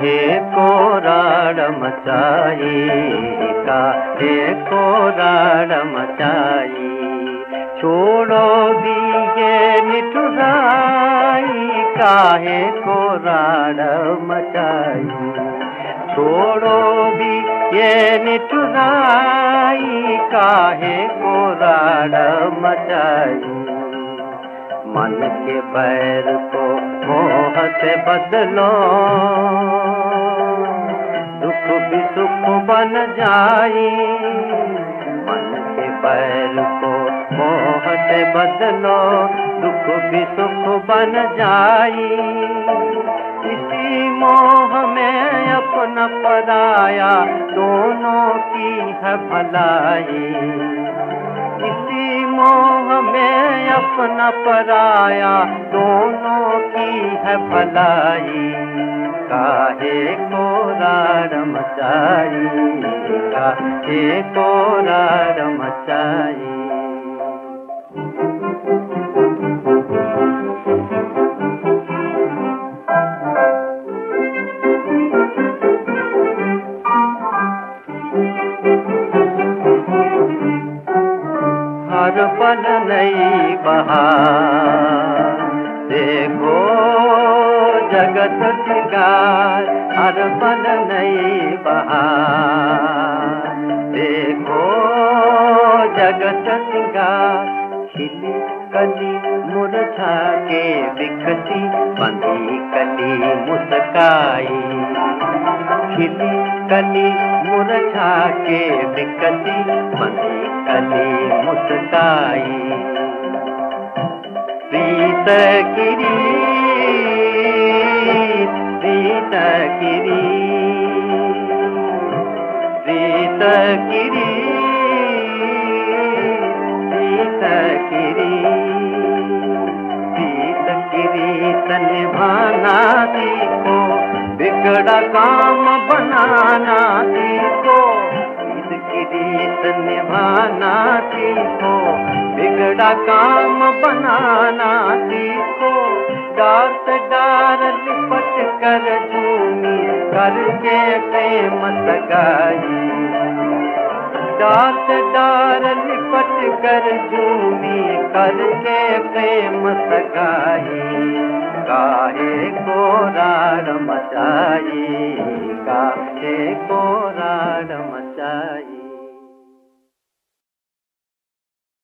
काहे को राड़ मचाई काहे को राड़ मचाई। छोड़ो दिए निठुराई काहे को राड़ मचाई। छोड़ो भी ये निठुराई काहे को राड़ मचाई। मन के पैर को मोह से बदलो। दुख भी सुख बन जाई। मन के पैर को मोह से बदलो। दुख भी सुख बन जाई। इसी मोह में अपना पराया दोनों की है भलाई। अपना पराया दोनों की है भलाई। काहे को रमचाई मचाई काहे को राम हर पल नई बहार देखो जगत सिंगार, हर पल नई बहार देखो जगत सिंगार, खिली कली मुरझा के बिखती बंधी कली मुस्काई। खिली कली मुरझा के बिकती बंधी कली मुस्काई। प्रीत गिरी प्रीत गिरी प्रीत गिरी प्रीत गिरी प्रीत गिरी निभाना सीखो, बिगड़ा काम बनाना रीत निभाना सीखो बिगड़ा काम बनाना डार से डार लिपट कर झूमी करके प्रेम सगाई से डार लिपट कर झूमी करके प्रेम सगाई काहे को राड़ मचाई, काहे को